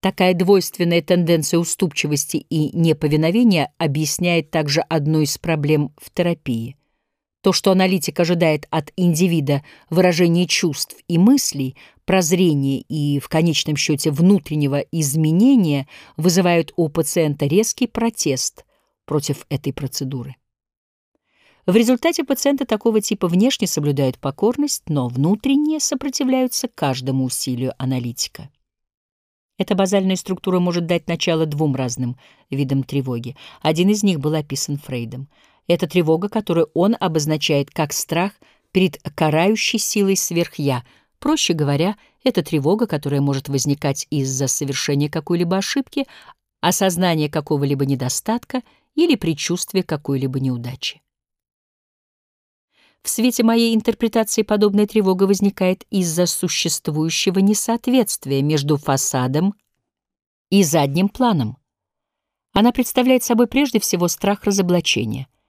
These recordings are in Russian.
Такая двойственная тенденция уступчивости и неповиновения объясняет также одну из проблем в терапии. То, что аналитик ожидает от индивида выражения чувств и мыслей, прозрения и, в конечном счете, внутреннего изменения, вызывают у пациента резкий протест против этой процедуры. В результате пациенты такого типа внешне соблюдают покорность, но внутренне сопротивляются каждому усилию аналитика. Эта базальная структура может дать начало двум разным видам тревоги. Один из них был описан Фрейдом. Это тревога, которую он обозначает как страх перед карающей силой сверхя. Проще говоря, это тревога, которая может возникать из-за совершения какой-либо ошибки, осознания какого-либо недостатка или предчувствия какой-либо неудачи. В свете моей интерпретации подобная тревога возникает из-за существующего несоответствия между фасадом и задним планом. Она представляет собой прежде всего страх разоблачения —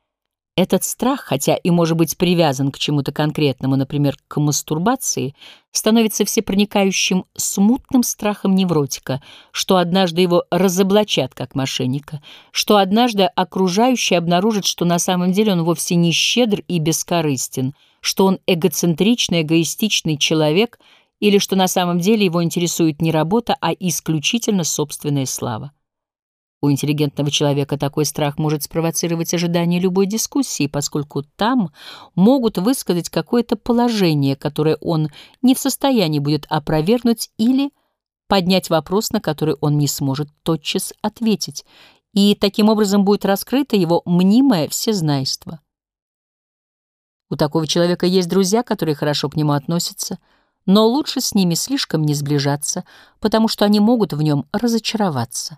этот страх, хотя и может быть привязан к чему-то конкретному, например, к мастурбации, становится всепроникающим смутным страхом невротика, что однажды его разоблачат как мошенника, что однажды окружающие обнаружат, что на самом деле он вовсе не щедр и бескорыстен, что он эгоцентричный, эгоистичный человек или что на самом деле его интересует не работа, а исключительно собственная слава. У интеллигентного человека такой страх может спровоцировать ожидание любой дискуссии, поскольку там могут высказать какое-то положение, которое он не в состоянии будет опровергнуть или поднять вопрос, на который он не сможет тотчас ответить, и таким образом будет раскрыто его мнимое всезнайство. У такого человека есть друзья, которые хорошо к нему относятся, но лучше с ними слишком не сближаться, потому что они могут в нем разочароваться.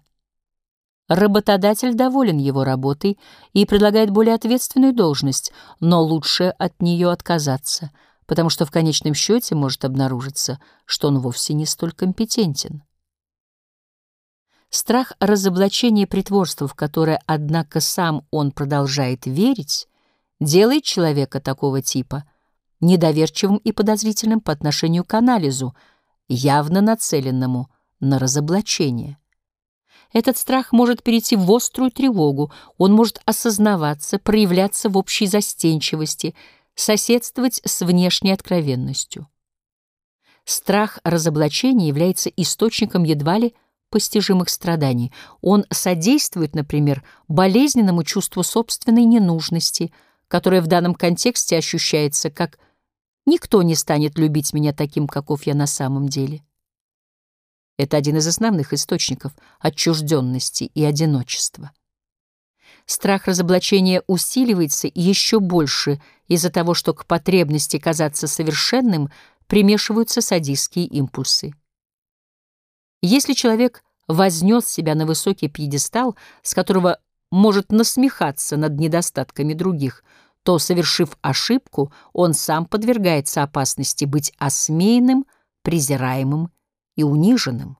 Работодатель доволен его работой и предлагает более ответственную должность, но лучше от нее отказаться, потому что в конечном счете может обнаружиться, что он вовсе не столь компетентен. Страх разоблачения притворства, в которое, однако, сам он продолжает верить, делает человека такого типа недоверчивым и подозрительным по отношению к анализу, явно нацеленному на разоблачение. Этот страх может перейти в острую тревогу, он может осознаваться, проявляться в общей застенчивости, соседствовать с внешней откровенностью. Страх разоблачения является источником едва ли постижимых страданий. Он содействует, например, болезненному чувству собственной ненужности, которое в данном контексте ощущается как «никто не станет любить меня таким, каков я на самом деле». Это один из основных источников отчужденности и одиночества. Страх разоблачения усиливается еще больше из-за того, что к потребности казаться совершенным примешиваются садистские импульсы. Если человек вознес себя на высокий пьедестал, с которого может насмехаться над недостатками других, то, совершив ошибку, он сам подвергается опасности быть осмеянным, презираемым и униженным.